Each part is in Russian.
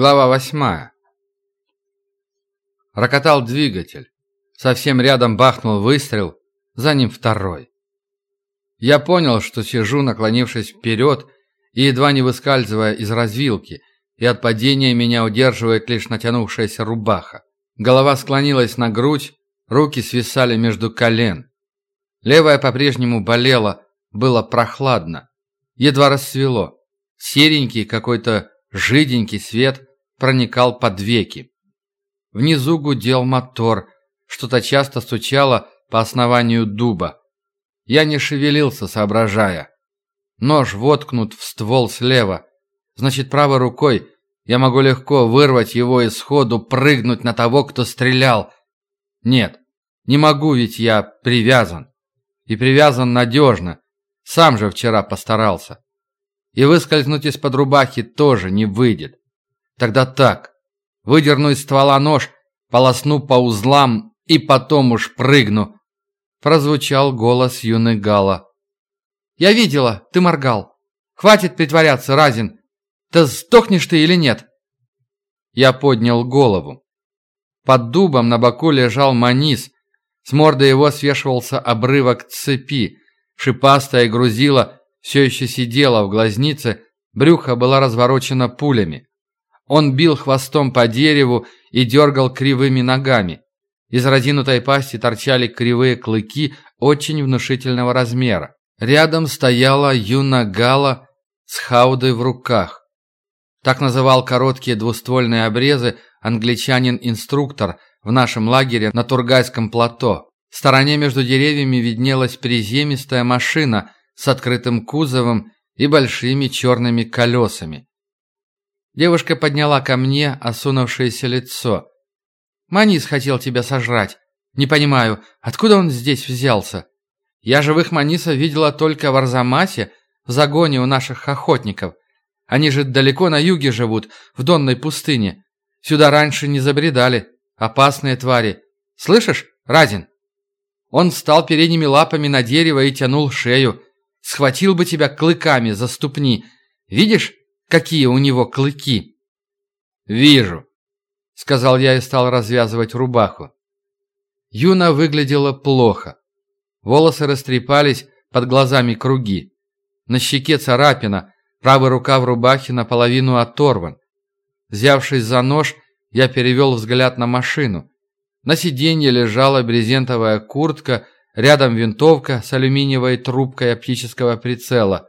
Глава восьмая. Рокотал двигатель. Совсем рядом бахнул выстрел, за ним второй. Я понял, что сижу, наклонившись вперед и едва не выскальзывая из развилки, и от падения меня удерживает лишь натянувшаяся рубаха. Голова склонилась на грудь, руки свисали между колен. Левая по-прежнему болела, было прохладно. Едва рассвело. Серенький какой-то жиденький свет проникал под веки. Внизу гудел мотор, что-то часто стучало по основанию дуба. Я не шевелился, соображая. Нож воткнут в ствол слева. Значит, правой рукой я могу легко вырвать его и сходу прыгнуть на того, кто стрелял. Нет, не могу, ведь я привязан. И привязан надежно. Сам же вчера постарался. И выскользнуть из-под рубахи тоже не выйдет. Тогда так. Выдерну из ствола нож, полосну по узлам и потом уж прыгну. Прозвучал голос юный Гала. «Я видела, ты моргал. Хватит притворяться, Разин. Да сдохнешь ты или нет?» Я поднял голову. Под дубом на боку лежал Манис. С морды его свешивался обрывок цепи. Шипастая грузила все еще сидела в глазнице, брюхо было разворочено пулями. Он бил хвостом по дереву и дергал кривыми ногами. Из разинутой пасти торчали кривые клыки очень внушительного размера. Рядом стояла Юна Гала с хаудой в руках. Так называл короткие двуствольные обрезы англичанин-инструктор в нашем лагере на Тургайском плато. В стороне между деревьями виднелась приземистая машина с открытым кузовом и большими черными колесами. Девушка подняла ко мне осунувшееся лицо. «Манис хотел тебя сожрать. Не понимаю, откуда он здесь взялся? Я живых Маниса видела только в Арзамасе, в загоне у наших охотников. Они же далеко на юге живут, в Донной пустыне. Сюда раньше не забредали. Опасные твари. Слышишь, Разин?» Он встал передними лапами на дерево и тянул шею. Схватил бы тебя клыками за ступни. Видишь, какие у него клыки?» «Вижу», — сказал я и стал развязывать рубаху. Юна выглядела плохо. Волосы растрепались, под глазами круги. На щеке царапина, правая рука в рубахе наполовину оторван. Взявшись за нож, я перевел взгляд на машину. На сиденье лежала брезентовая куртка, рядом винтовка с алюминиевой трубкой оптического прицела.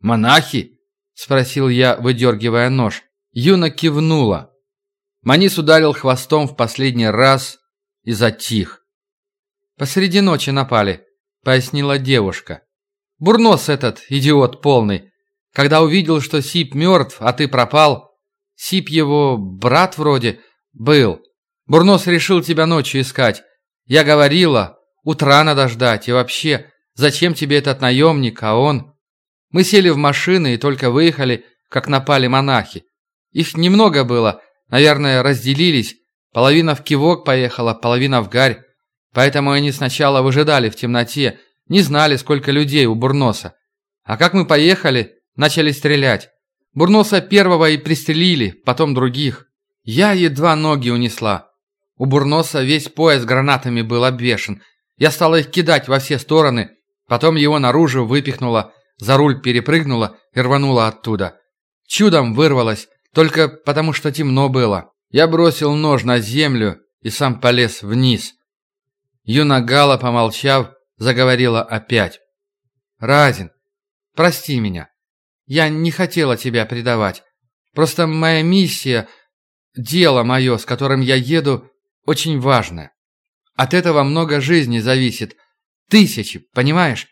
«Монахи?» — спросил я, выдергивая нож. Юна кивнула. Манис ударил хвостом в последний раз и затих. «Посреди ночи напали», — пояснила девушка. «Бурнос этот, идиот полный. Когда увидел, что Сип мертв, а ты пропал... Сип его брат вроде был. Бурнос решил тебя ночью искать. Я говорила, утра надо ждать, и вообще, зачем тебе этот наемник, а он...» Мы сели в машины и только выехали, как напали монахи. Их немного было, наверное, разделились. Половина в кивок поехала, половина в гарь. Поэтому они сначала выжидали в темноте, не знали, сколько людей у Бурноса. А как мы поехали, начали стрелять. Бурноса первого и пристрелили, потом других. Я едва ноги унесла. У Бурноса весь пояс гранатами был обвешен. Я стала их кидать во все стороны, потом его наружу выпихнула. За руль перепрыгнула и рванула оттуда. Чудом вырвалась, только потому что темно было. Я бросил нож на землю и сам полез вниз. Юна Гала, помолчав, заговорила опять. «Разин, прости меня. Я не хотела тебя предавать. Просто моя миссия, дело мое, с которым я еду, очень важное. От этого много жизней зависит. Тысячи, понимаешь?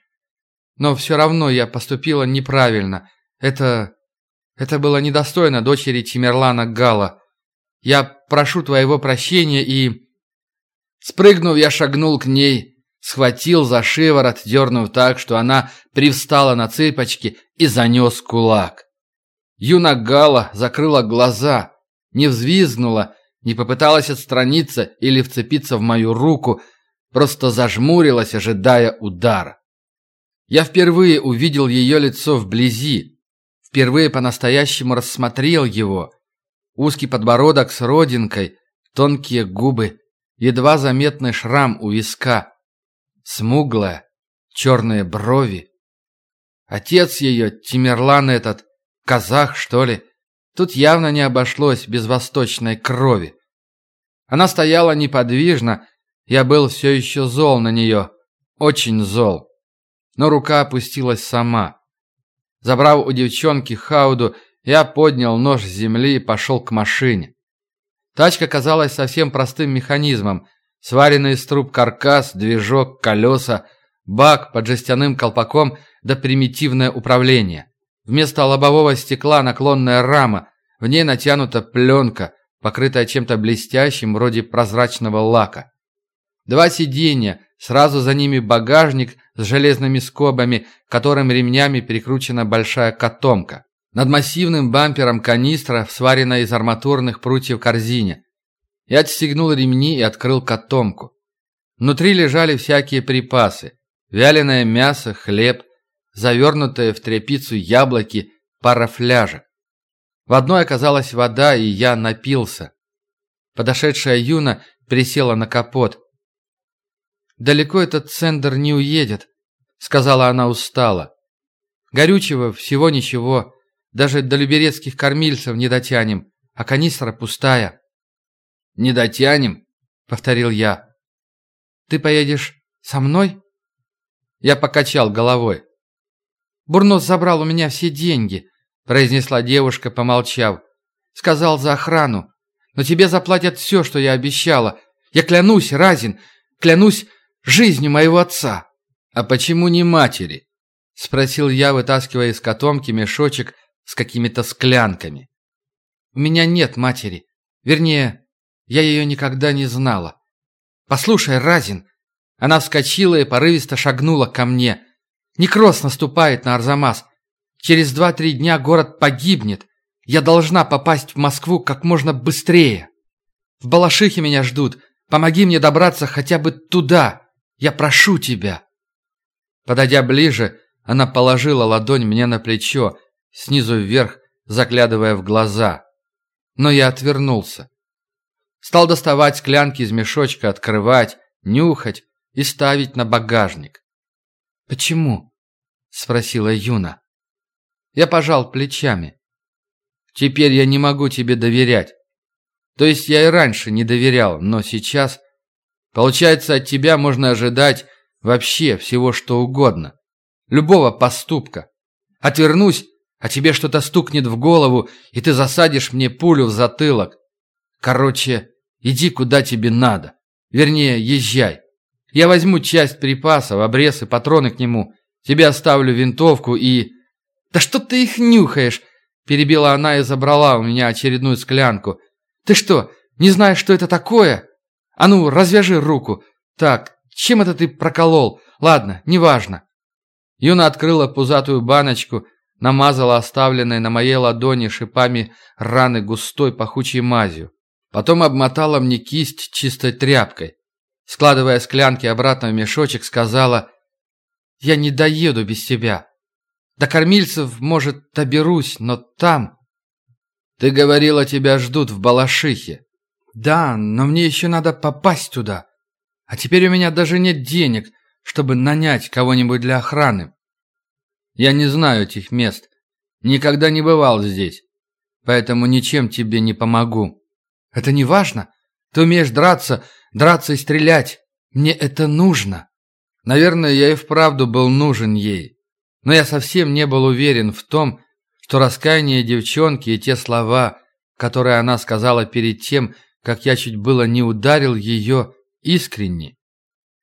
Но все равно я поступила неправильно. Это... это было недостойно дочери Тимерлана Гала. Я прошу твоего прощения и...» Спрыгнув, я шагнул к ней, схватил за шиворот, дернув так, что она привстала на цыпочки и занес кулак. Юна Гала закрыла глаза, не взвизгнула, не попыталась отстраниться или вцепиться в мою руку, просто зажмурилась, ожидая удара. Я впервые увидел ее лицо вблизи, впервые по-настоящему рассмотрел его. Узкий подбородок с родинкой, тонкие губы, едва заметный шрам у виска. Смуглая, черные брови. Отец ее, Тимерлан этот, казах, что ли, тут явно не обошлось без восточной крови. Она стояла неподвижно, я был все еще зол на нее, очень зол. Но рука опустилась сама. Забрав у девчонки хауду, я поднял нож с земли и пошел к машине. Тачка казалась совсем простым механизмом. Сваренный из труб каркас, движок, колеса, бак под жестяным колпаком да примитивное управление. Вместо лобового стекла наклонная рама, в ней натянута пленка, покрытая чем-то блестящим, вроде прозрачного лака. Два сиденья, сразу за ними багажник с железными скобами, которым ремнями перекручена большая котомка. Над массивным бампером канистра, сваренная из арматурных прутьев корзине. Я отстегнул ремни и открыл котомку. Внутри лежали всякие припасы. Вяленое мясо, хлеб, завернутые в тряпицу яблоки, пара фляжек. В одной оказалась вода, и я напился. Подошедшая Юна присела на капот. «Далеко этот цендер не уедет», — сказала она устало. «Горючего всего ничего, даже до люберецких кормильцев не дотянем, а канистра пустая». «Не дотянем?» — повторил я. «Ты поедешь со мной?» Я покачал головой. «Бурнос забрал у меня все деньги», — произнесла девушка, помолчав. «Сказал за охрану. Но тебе заплатят все, что я обещала. Я клянусь, Разин, клянусь жизнью моего отца». «А почему не матери?» — спросил я, вытаскивая из котомки мешочек с какими-то склянками. «У меня нет матери. Вернее, я ее никогда не знала. Послушай, Разин!» Она вскочила и порывисто шагнула ко мне. «Некроз наступает на Арзамас. Через два-три дня город погибнет. Я должна попасть в Москву как можно быстрее. В Балашихе меня ждут. Помоги мне добраться хотя бы туда. Я прошу тебя». Подойдя ближе, она положила ладонь мне на плечо, снизу вверх, заглядывая в глаза. Но я отвернулся. Стал доставать склянки из мешочка, открывать, нюхать и ставить на багажник. «Почему?» — спросила Юна. Я пожал плечами. «Теперь я не могу тебе доверять. То есть я и раньше не доверял, но сейчас... Получается, от тебя можно ожидать вообще всего что угодно. Любого поступка. Отвернусь, а тебе что-то стукнет в голову, и ты засадишь мне пулю в затылок. Короче, иди куда тебе надо. Вернее, езжай. Я возьму часть припасов, обрез и патроны к нему. Тебе оставлю винтовку и... «Да что ты их нюхаешь?» Перебила она и забрала у меня очередную склянку. «Ты что, не знаешь, что это такое? А ну, развяжи руку. Так, чем это ты проколол? Ладно, неважно». Юна открыла пузатую баночку, намазала оставленной на моей ладони шипами раны густой пахучей мазью. Потом обмотала мне кисть чистой тряпкой. Складывая склянки обратно в мешочек, сказала, «Я не доеду без тебя. До кормильцев, может, доберусь, но там...» «Ты говорила, тебя ждут в Балашихе». «Да, но мне еще надо попасть туда. А теперь у меня даже нет денег, чтобы нанять кого-нибудь для охраны». «Я не знаю этих мест. Никогда не бывал здесь. Поэтому ничем тебе не помогу». «Это не важно. Ты умеешь драться, драться и стрелять. Мне это нужно». Наверное, я и вправду был нужен ей. Но я совсем не был уверен в том, что раскаяние девчонки и те слова, которые она сказала перед тем, как я чуть было не ударил ее, искренни.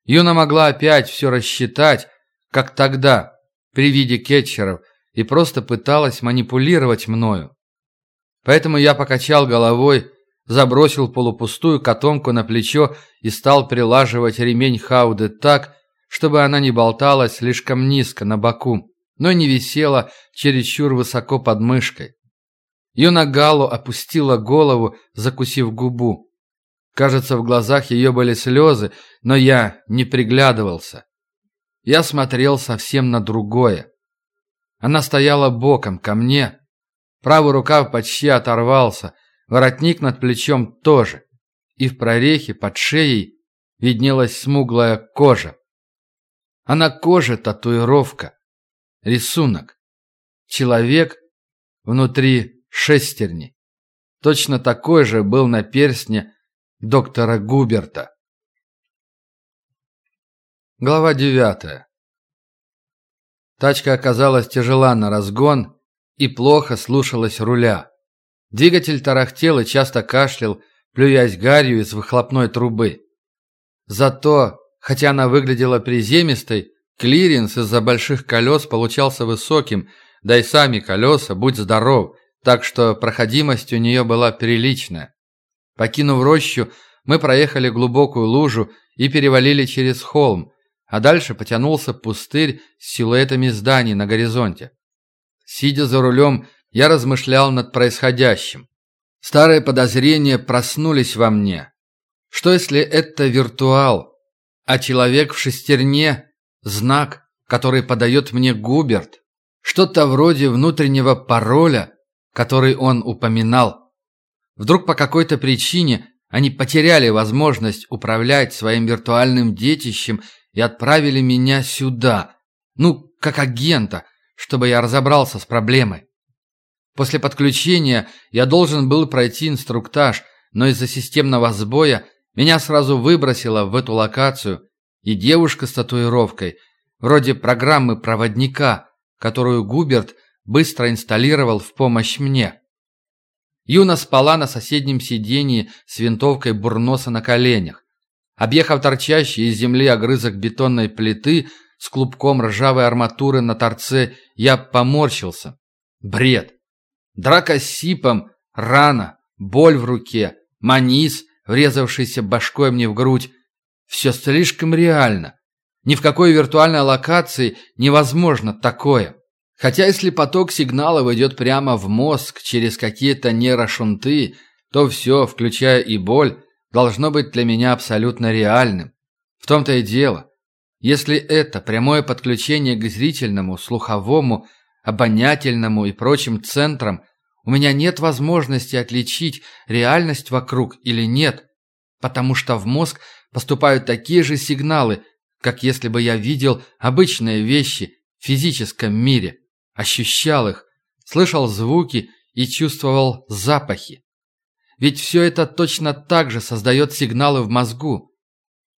Юна могла опять все рассчитать, как тогда, при виде кетчеров, и просто пыталась манипулировать мною. Поэтому я покачал головой, забросил полупустую котомку на плечо и стал прилаживать ремень Хауды так, чтобы она не болталась слишком низко на боку, но не висела чересчур высоко под мышкой. Юна Галу опустила голову, закусив губу. Кажется, в глазах ее были слезы, но я не приглядывался. Я смотрел совсем на другое. Она стояла боком ко мне. Правый рукав почти оторвался, Воротник над плечом тоже. И в прорехе под шеей виднелась смуглая кожа. А на коже татуировка. Рисунок. Человек внутри шестерни. Точно такой же был на перстне доктора Губерта. Глава девятая. Тачка оказалась тяжела на разгон и плохо слушалась руля. Двигатель тарахтел и часто кашлял, плюясь гарью из выхлопной трубы. Зато, хотя она выглядела приземистой, клиренс из-за больших колес получался высоким, да и сами колеса, будь здоров, так что проходимость у нее была приличная. Покинув рощу, мы проехали глубокую лужу и перевалили через холм, а дальше потянулся пустырь с силуэтами зданий на горизонте. Сидя за рулем, я размышлял над происходящим. Старые подозрения проснулись во мне. Что если это виртуал, а человек в шестерне – знак, который подает мне Губерт? Что-то вроде внутреннего пароля, который он упоминал. Вдруг по какой-то причине они потеряли возможность управлять своим виртуальным детищем и отправили меня сюда, ну, как агента, чтобы я разобрался с проблемой. После подключения я должен был пройти инструктаж, но из-за системного сбоя меня сразу выбросило в эту локацию, и девушка с татуировкой, вроде программы проводника, которую Губерт быстро инсталлировал в помощь мне. Юна спала на соседнем сиденье с винтовкой бурноса на коленях. Объехав торчащий из земли огрызок бетонной плиты с клубком ржавой арматуры на торце, я поморщился. Бред. Драка с сипом, рана, боль в руке, манис, врезавшийся башкой мне в грудь. Все слишком реально. Ни в какой виртуальной локации невозможно такое. Хотя если поток сигналов идет прямо в мозг через какие-то нейрошунты, то все, включая и боль, должно быть для меня абсолютно реальным. В том-то и дело. Если это прямое подключение к зрительному, слуховому, обонятельному и прочим центрам, у меня нет возможности отличить реальность вокруг или нет, потому что в мозг поступают такие же сигналы, как если бы я видел обычные вещи в физическом мире, ощущал их, слышал звуки и чувствовал запахи. Ведь все это точно так же создает сигналы в мозгу.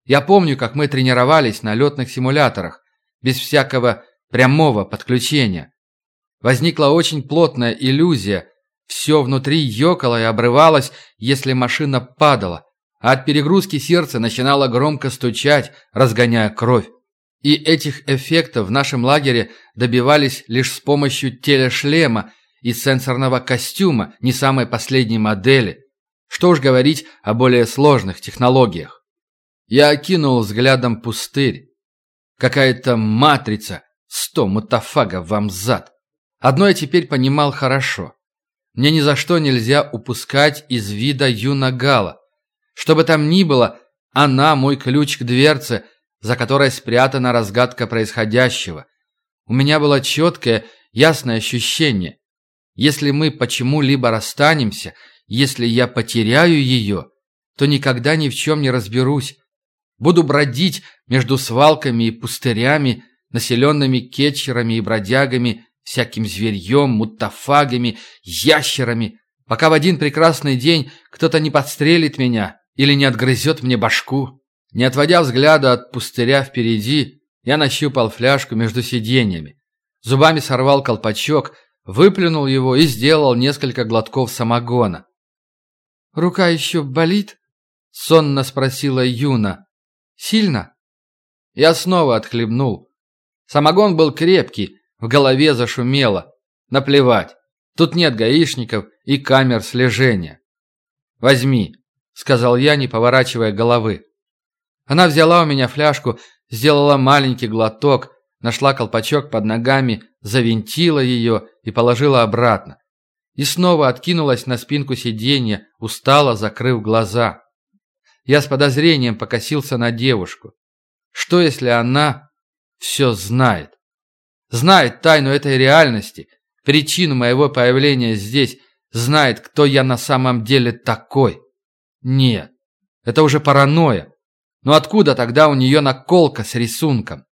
Я помню, как мы тренировались на летных симуляторах, без всякого прямого подключения. Возникла очень плотная иллюзия, все внутри ёкало и обрывалось, если машина падала, а от перегрузки сердце начинало громко стучать, разгоняя кровь. И этих эффектов в нашем лагере добивались лишь с помощью телешлема и сенсорного костюма не самой последней модели. Что уж говорить о более сложных технологиях. Я окинул взглядом пустырь. Какая-то матрица, сто мутафагов вам зад. Одно я теперь понимал хорошо. Мне ни за что нельзя упускать из вида Юна Гала. Что бы там ни было, она мой ключ к дверце, за которой спрятана разгадка происходящего. У меня было четкое, ясное ощущение. Если мы почему-либо расстанемся – если я потеряю ее, то никогда ни в чем не разберусь. Буду бродить между свалками и пустырями, населенными кетчерами и бродягами, всяким зверьем, мутафагами, ящерами, пока в один прекрасный день кто-то не подстрелит меня или не отгрызет мне башку. Не отводя взгляда от пустыря впереди, я нащупал фляжку между сиденьями. Зубами сорвал колпачок, выплюнул его и сделал несколько глотков самогона. «Рука еще болит?» — сонно спросила Юна. «Сильно?» Я снова отхлебнул. Самогон был крепкий, в голове зашумело. Наплевать, тут нет гаишников и камер слежения. «Возьми», — сказал я, не поворачивая головы. Она взяла у меня фляжку, сделала маленький глоток, нашла колпачок под ногами, завинтила ее и положила обратно и снова откинулась на спинку сиденья, устало закрыв глаза. Я с подозрением покосился на девушку. Что, если она все знает? Знает тайну этой реальности, причину моего появления здесь, знает, кто я на самом деле такой. Нет, это уже паранойя. Но откуда тогда у нее наколка с рисунком?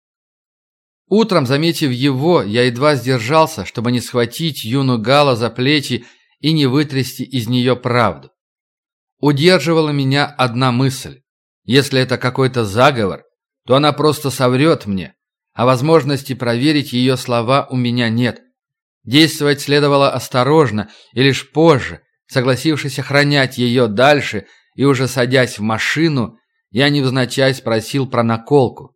Утром, заметив его, я едва сдержался, чтобы не схватить юну Гала за плечи и не вытрясти из нее правду. Удерживала меня одна мысль. Если это какой-то заговор, то она просто соврет мне, а возможности проверить ее слова у меня нет. Действовать следовало осторожно и лишь позже, согласившись охранять ее дальше и уже садясь в машину, я невзначай спросил про наколку.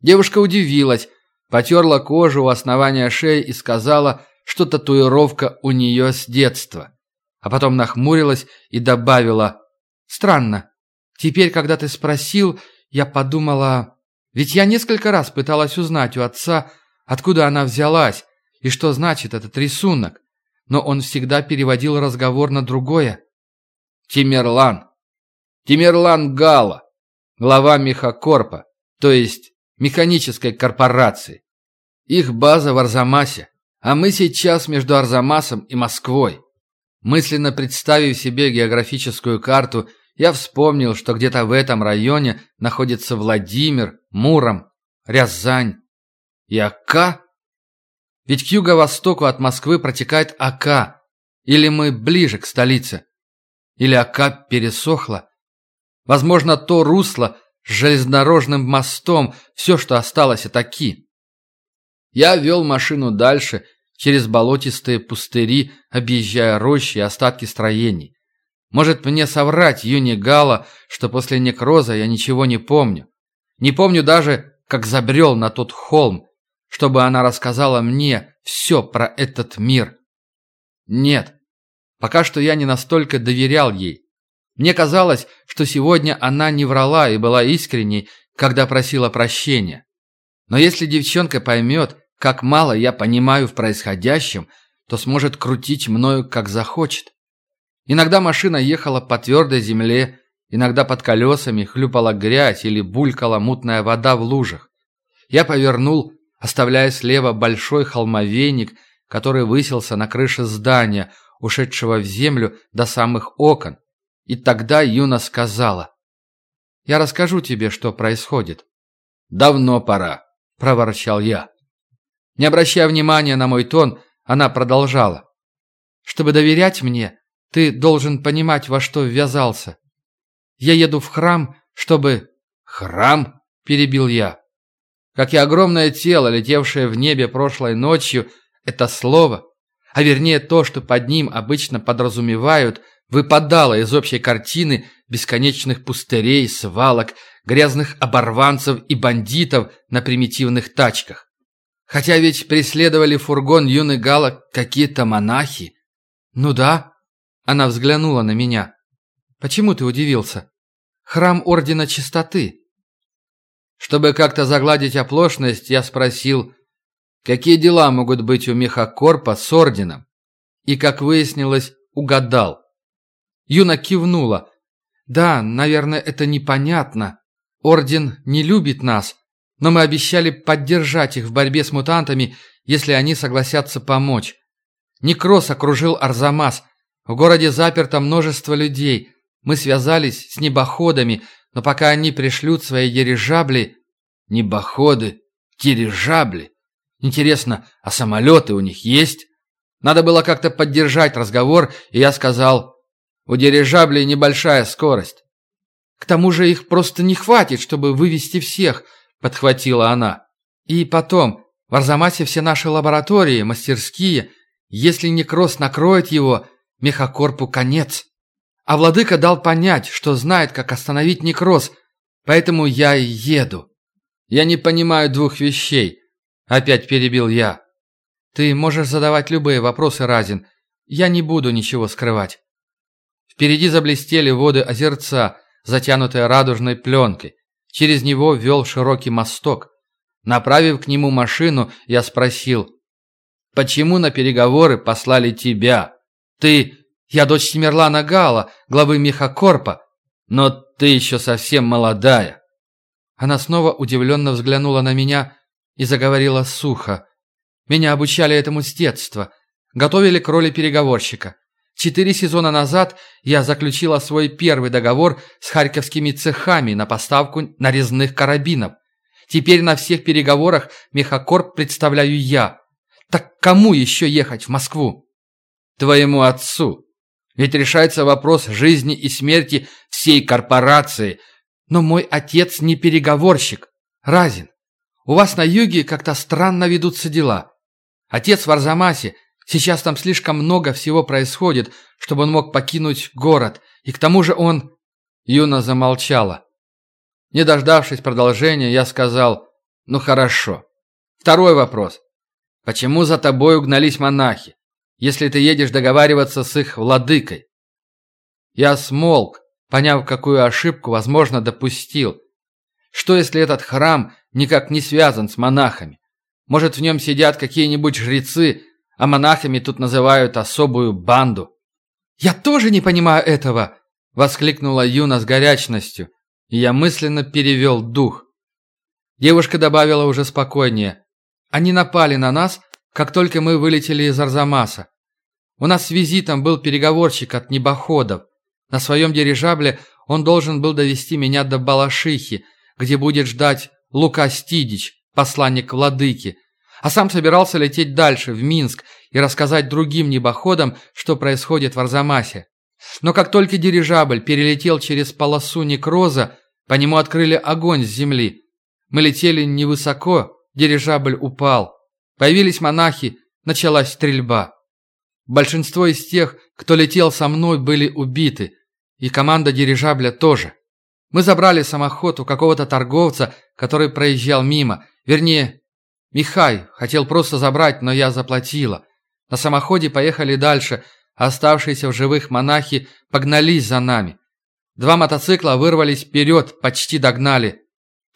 Девушка удивилась, потерла кожу у основания шеи и сказала, что татуировка у нее с детства. А потом нахмурилась и добавила «Странно. Теперь, когда ты спросил, я подумала... Ведь я несколько раз пыталась узнать у отца, откуда она взялась и что значит этот рисунок, но он всегда переводил разговор на другое. Тимерлан. Тимерлан Гала, глава Мехакорпа, то есть механической корпорации. Их база в Арзамасе, а мы сейчас между Арзамасом и Москвой. Мысленно представив себе географическую карту, я вспомнил, что где-то в этом районе находится Владимир, Муром, Рязань и Ака. Ведь к юго-востоку от Москвы протекает Ака. Или мы ближе к столице? Или Ака пересохла? Возможно, то русло с железнодорожным мостом, все, что осталось от Аки. Я вел машину дальше, через болотистые пустыри, объезжая рощи и остатки строений. Может мне соврать Юни Гала, что после некроза я ничего не помню. Не помню даже, как забрел на тот холм, чтобы она рассказала мне все про этот мир. Нет, пока что я не настолько доверял ей. Мне казалось, что сегодня она не врала и была искренней, когда просила прощения. Но если девчонка поймет, как мало я понимаю в происходящем, то сможет крутить мною, как захочет. Иногда машина ехала по твердой земле, иногда под колесами хлюпала грязь или булькала мутная вода в лужах. Я повернул, оставляя слева большой холмовейник, который высился на крыше здания, ушедшего в землю до самых окон. И тогда Юна сказала, «Я расскажу тебе, что происходит». «Давно пора», — проворчал я. Не обращая внимания на мой тон, она продолжала. «Чтобы доверять мне, ты должен понимать, во что ввязался. Я еду в храм, чтобы...» «Храм?» – перебил я. Как и огромное тело, летевшее в небе прошлой ночью, это слово, а вернее то, что под ним обычно подразумевают, выпадало из общей картины бесконечных пустырей, свалок, грязных оборванцев и бандитов на примитивных тачках. Хотя ведь преследовали фургон юный Гала какие-то монахи. Ну да, она взглянула на меня. Почему ты удивился? Храм Ордена Чистоты. Чтобы как-то загладить оплошность, я спросил, какие дела могут быть у Мехакорпа с Орденом. И, как выяснилось, угадал. Юна кивнула. Да, наверное, это непонятно. Орден не любит нас, но мы обещали поддержать их в борьбе с мутантами, если они согласятся помочь. Некрос окружил Арзамас. В городе заперто множество людей. Мы связались с небоходами, но пока они пришлют свои дирижабли... Небоходы? Дирижабли? Интересно, а самолеты у них есть? Надо было как-то поддержать разговор, и я сказал, у дирижаблей небольшая скорость. К тому же их просто не хватит, чтобы вывести всех –— подхватила она. «И потом, в Арзамасе все наши лаборатории, мастерские. Если некроз накроет его, мехакорпу конец. А владыка дал понять, что знает, как остановить некроз, поэтому я и еду». «Я не понимаю двух вещей», — опять перебил я. «Ты можешь задавать любые вопросы, Разин. Я не буду ничего скрывать». Впереди заблестели воды озерца, затянутые радужной пленкой. Через него вел широкий мосток. Направив к нему машину, я спросил, «Почему на переговоры послали тебя? Ты... Я дочь Тимерлана Гала, главы Мехакорпа, но ты еще совсем молодая». Она снова удивленно взглянула на меня и заговорила сухо. «Меня обучали этому с детства. Готовили к роли переговорщика. Четыре сезона назад я заключила свой первый договор с харьковскими цехами на поставку нарезных карабинов. Теперь на всех переговорах Мехакорп представляю я. Так кому еще ехать в Москву? Твоему отцу. Ведь решается вопрос жизни и смерти всей корпорации. Но мой отец не переговорщик. Разин. У вас на юге как-то странно ведутся дела. Отец в Арзамасе. Сейчас там слишком много всего происходит, чтобы он мог покинуть город. И к тому же он...» Юна замолчала. Не дождавшись продолжения, я сказал «Ну хорошо». Второй вопрос. Почему за тобой угнались монахи, если ты едешь договариваться с их владыкой? Я смолк, поняв, какую ошибку, возможно, допустил. Что, если этот храм никак не связан с монахами? Может, в нем сидят какие-нибудь жрецы, а монахами тут называют особую банду? «Я тоже не понимаю этого!» — воскликнула Юна с горячностью, и я мысленно перевел дух. Девушка добавила уже спокойнее. «Они напали на нас, как только мы вылетели из Арзамаса. У нас с визитом был переговорщик от небоходов. На своем дирижабле он должен был довести меня до Балашихи, где будет ждать Лука Стидич, посланник владыки, а сам собирался лететь дальше, в Минск, и рассказать другим небоходам, что происходит в Арзамасе. Но как только дирижабль перелетел через полосу некроза, по нему открыли огонь с земли. Мы летели невысоко, дирижабль упал. Появились монахи, началась стрельба. Большинство из тех, кто летел со мной, были убиты, и команда дирижабля тоже. Мы забрали самоход у какого-то торговца, который проезжал мимо. Вернее, Михай хотел просто забрать, но я заплатила. На самоходе поехали дальше, а оставшиеся в живых монахи погнались за нами. Два мотоцикла вырвались вперед, почти догнали.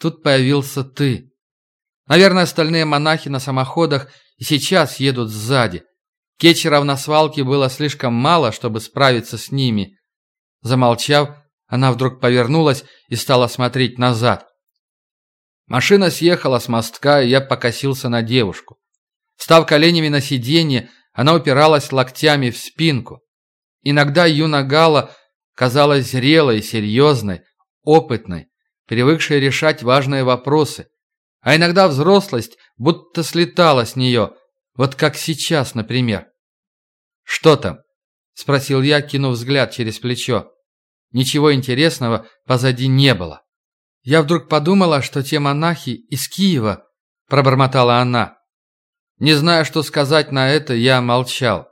Тут появился ты. Наверное, остальные монахи на самоходах и сейчас едут сзади. Кетчеров на свалке было слишком мало, чтобы справиться с ними. Замолчав, она вдруг повернулась и стала смотреть назад. Машина съехала с мостка, и я покосился на девушку. Став коленями на сиденье, она упиралась локтями в спинку. Иногда Юна Гала казалась зрелой, серьезной, опытной, привыкшей решать важные вопросы. А иногда взрослость будто слетала с нее, вот как сейчас, например. «Что там?» – спросил я, кинув взгляд через плечо. Ничего интересного позади не было. Я вдруг подумала, что те монахи из Киева, пробормотала она. Не зная, что сказать на это, я молчал.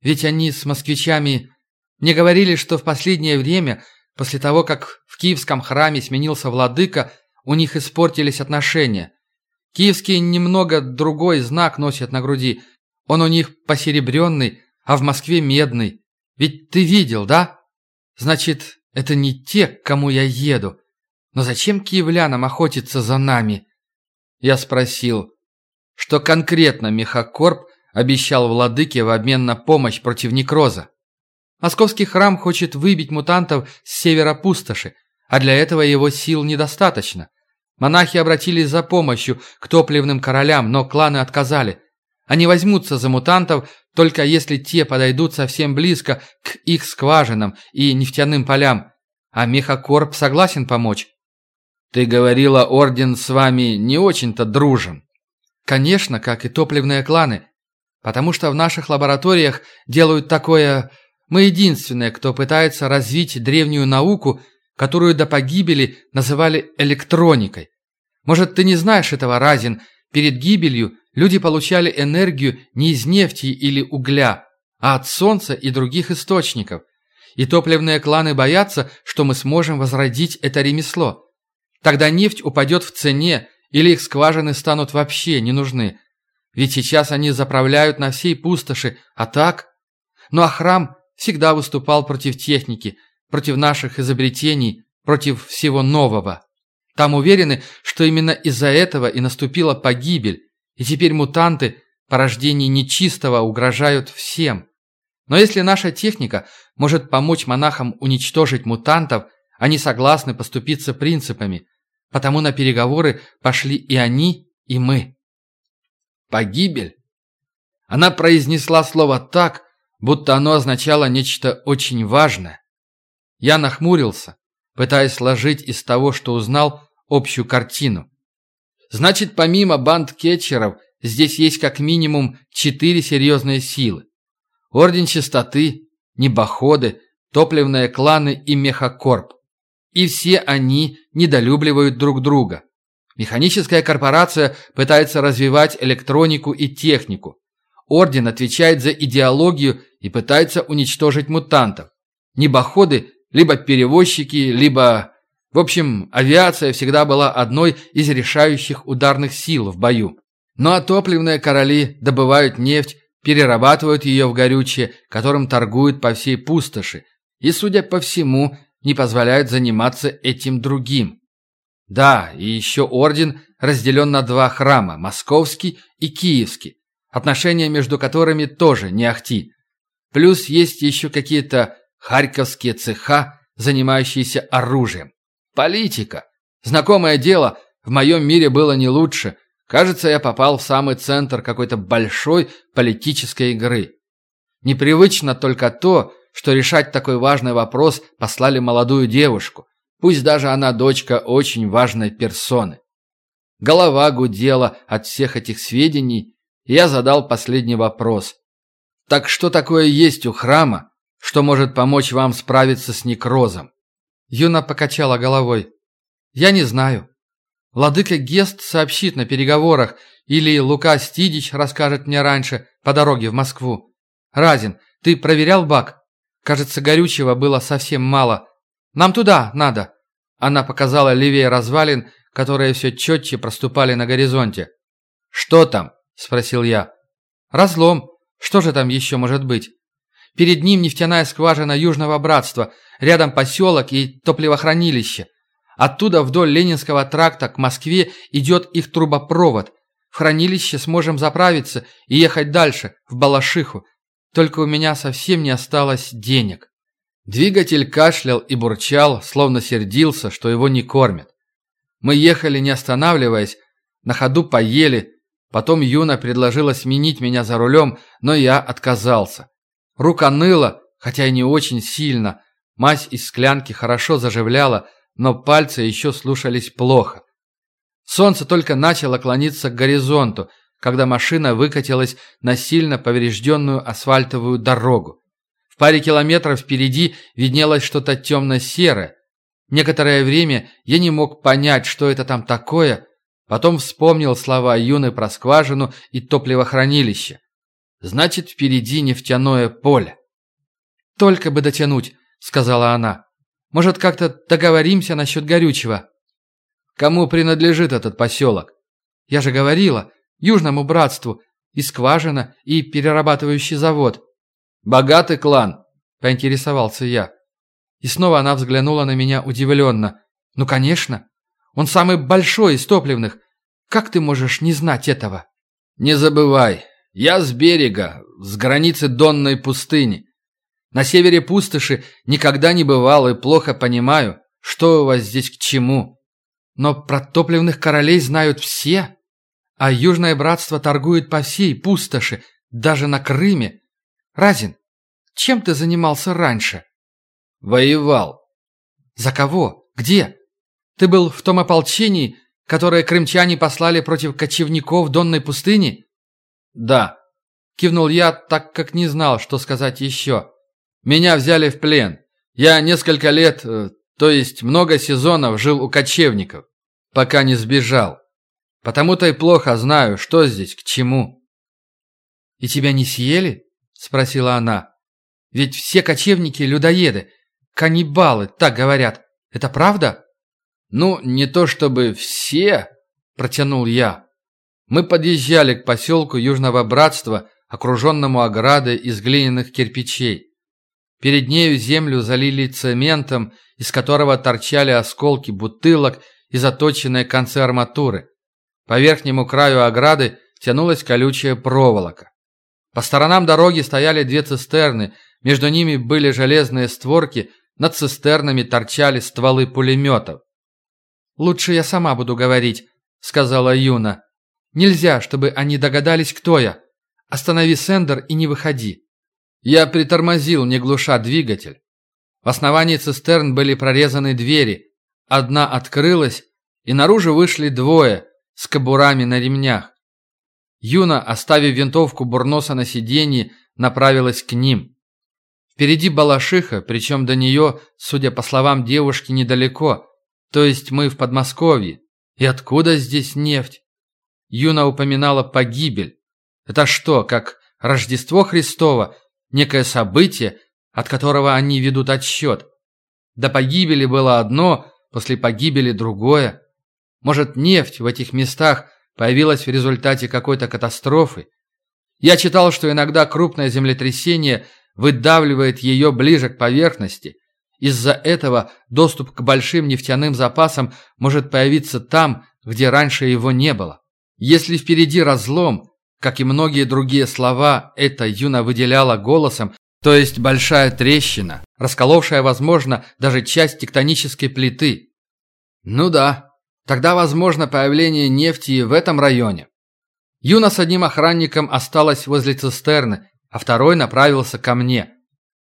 Ведь они с москвичами мне говорили, что в последнее время, после того, как в киевском храме сменился владыка, у них испортились отношения. Киевские немного другой знак носят на груди. Он у них посеребренный, а в Москве медный. Ведь ты видел, да? Значит, это не те, к кому я еду. Но зачем киевлянам охотиться за нами? Я спросил, что конкретно Мехакорп обещал владыке в обмен на помощь против некроза. Московский храм хочет выбить мутантов с севера пустоши, а для этого его сил недостаточно. Монахи обратились за помощью к топливным королям, но кланы отказали. Они возьмутся за мутантов, только если те подойдут совсем близко к их скважинам и нефтяным полям. А Мехакорп согласен помочь. Ты говорила, Орден с вами не очень-то дружен. Конечно, как и топливные кланы. Потому что в наших лабораториях делают такое... Мы единственные, кто пытается развить древнюю науку, которую до погибели называли электроникой. Может, ты не знаешь этого, Разин? Перед гибелью Люди получали энергию не из нефти или угля, а от солнца и других источников. И топливные кланы боятся, что мы сможем возродить это ремесло. Тогда нефть упадет в цене, или их скважины станут вообще не нужны. Ведь сейчас они заправляют на всей пустоши, а так? Ну а храм всегда выступал против техники, против наших изобретений, против всего нового. Там уверены, что именно из-за этого и наступила погибель, и теперь мутанты, порождение нечистого, угрожают всем. Но если наша техника может помочь монахам уничтожить мутантов, они согласны поступиться принципами. Потому на переговоры пошли и они, и мы. Погибель? Она произнесла слово так, будто оно означало нечто очень важное. Я нахмурился, пытаясь сложить из того, что узнал, общую картину. Значит, помимо банд кетчеров, здесь есть как минимум четыре серьезные силы. Орден Чистоты, Небоходы, Топливные кланы и Мехакорп. И все они недолюбливают друг друга. Механическая корпорация пытается развивать электронику и технику. Орден отвечает за идеологию и пытается уничтожить мутантов. Небоходы либо перевозчики, либо... В общем, авиация всегда была одной из решающих ударных сил в бою. Ну а топливные короли добывают нефть, перерабатывают ее в горючее, которым торгуют по всей пустоши, и, судя по всему, не позволяют заниматься этим другим. Да, и еще орден разделен на два храма – московский и киевский, отношения между которыми тоже не ахти. Плюс есть еще какие-то харьковские цеха, занимающиеся оружием. Политика. Знакомое дело, в моем мире было не лучше. Кажется, я попал в самый центр какой-то большой политической игры. Непривычно только то, что решать такой важный вопрос послали молодую девушку, пусть даже она дочка очень важной персоны. Голова гудела от всех этих сведений, и я задал последний вопрос. Так что такое есть у храма, что может помочь вам справиться с некрозом? Юна покачала головой. Я не знаю. Владыка Гест сообщит на переговорах, или Лука Стидич расскажет мне раньше, по дороге в Москву. Разин, ты проверял бак? Кажется, горючего было совсем мало. Нам туда надо. Она показала левее развалин, которые все четче проступали на горизонте. «Что там?» – спросил я. «Разлом. Что же там еще может быть? Перед ним нефтяная скважина Южного Братства, рядом поселок и топливохранилище. Оттуда вдоль Ленинского тракта к Москве идет их трубопровод. В хранилище сможем заправиться и ехать дальше, в Балашиху. Только у меня совсем не осталось денег». Двигатель кашлял и бурчал, словно сердился, что его не кормят. Мы ехали, не останавливаясь, на ходу поели. Потом Юна предложила сменить меня за рулем, но я отказался. Рука ныла, хотя и не очень сильно. Мазь из склянки хорошо заживляла, но пальцы еще слушались плохо. Солнце только начало клониться к горизонту, когда машина выкатилась на сильно поврежденную асфальтовую дорогу. В паре километров впереди виднелось что-то темно-серое. Некоторое время я не мог понять, что это там такое, потом вспомнил слова Юны про скважину и топливохранилище. Значит, впереди нефтяное поле. «Только бы дотянуть», — сказала она. «Может, как-то договоримся насчет горючего?» «Кому принадлежит этот поселок?» «Я же говорила, Южному братству, и скважина, и перерабатывающий завод. «Богатый клан?» – поинтересовался я. И снова она взглянула на меня удивленно. «Ну, конечно. Он самый большой из топливных. Как ты можешь не знать этого?» «Не забывай, я с берега, с границы Донной пустыни. На севере пустоши никогда не бывал и плохо понимаю, что у вас здесь к чему. Но про топливных королей знают все. А Южное Братство торгует по всей пустоши, даже на Крыме. Разин, чем ты занимался раньше? Воевал. За кого? Где? Ты был в том ополчении, которое крымчане послали против кочевников Донной пустыни? Да. Кивнул я, так как не знал, что сказать еще. Меня взяли в плен. Я несколько лет, э, то есть много сезонов жил у кочевников, пока не сбежал. Потому-то и плохо знаю, что здесь, к чему. И тебя не съели? спросила она. «Ведь все кочевники – людоеды, каннибалы, так говорят. Это правда?» «Ну, не то чтобы все», – протянул я. Мы подъезжали к поселку Южного Братства, окруженному оградой из глиняных кирпичей. Перед нею землю залили цементом, из которого торчали осколки бутылок и заточенные концы арматуры. По верхнему краю ограды тянулась колючая проволока. По сторонам дороги стояли две цистерны, между ними были железные створки, над цистернами торчали стволы пулеметов. «Лучше я сама буду говорить», — сказала Юна. «Нельзя, чтобы они догадались, кто я. Останови Сендер и не выходи». Я притормозил, не глуша двигатель. В основании цистерн были прорезаны двери. Одна открылась, и наружу вышли двое с кобурами на ремнях. Юна, оставив винтовку Бурноса на сиденье, направилась к ним. Впереди Балашиха, причем до нее, судя по словам девушки, недалеко, то есть мы в Подмосковье. И откуда здесь нефть? Юна упоминала погибель. Это что, как Рождество Христово, некое событие, от которого они ведут отсчет? До погибели было одно, после погибели другое. Может, нефть в этих местах появилась в результате какой-то катастрофы? Я читал, что иногда крупное землетрясение выдавливает ее ближе к поверхности. Из-за этого доступ к большим нефтяным запасам может появиться там, где раньше его не было. Если впереди разлом, как и многие другие слова, это Юна выделяла голосом, то есть большая трещина, расколовшая, возможно, даже часть тектонической плиты. Ну да, тогда возможно появление нефти в этом районе. Юна с одним охранником осталась возле цистерны, а второй направился ко мне.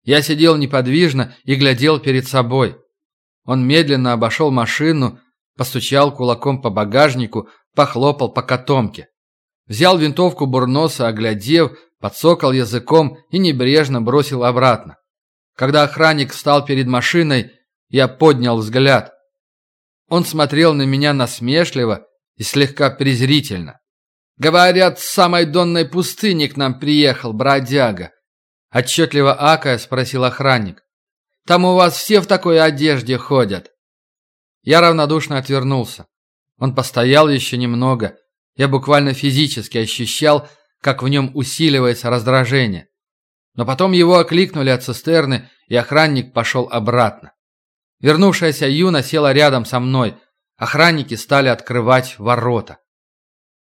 Я сидел неподвижно и глядел перед собой. Он медленно обошел машину, постучал кулаком по багажнику, похлопал по котомке. Взял винтовку бурноса, оглядев, подсокал языком и небрежно бросил обратно. Когда охранник встал перед машиной, я поднял взгляд. Он смотрел на меня насмешливо и слегка презрительно. «Говорят, с самой донной пустыни к нам приехал бродяга», отчетливо акая спросил охранник. «Там у вас все в такой одежде ходят». Я равнодушно отвернулся. Он постоял еще немного. Я буквально физически ощущал, как в нем усиливается раздражение. Но потом его окликнули от цистерны, и охранник пошел обратно. Вернувшаяся Юна села рядом со мной. Охранники стали открывать ворота.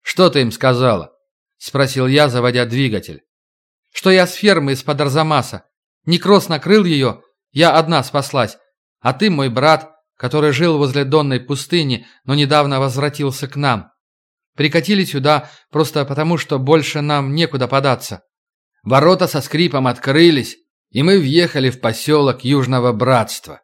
«Что ты им сказала?» – спросил я, заводя двигатель. «Что я с фермы из-под Арзамаса. Некроз накрыл ее, я одна спаслась. А ты, мой брат, который жил возле Донной пустыни, но недавно возвратился к нам. Прикатили сюда просто потому, что больше нам некуда податься. Ворота со скрипом открылись, и мы въехали в поселок Южного Братства.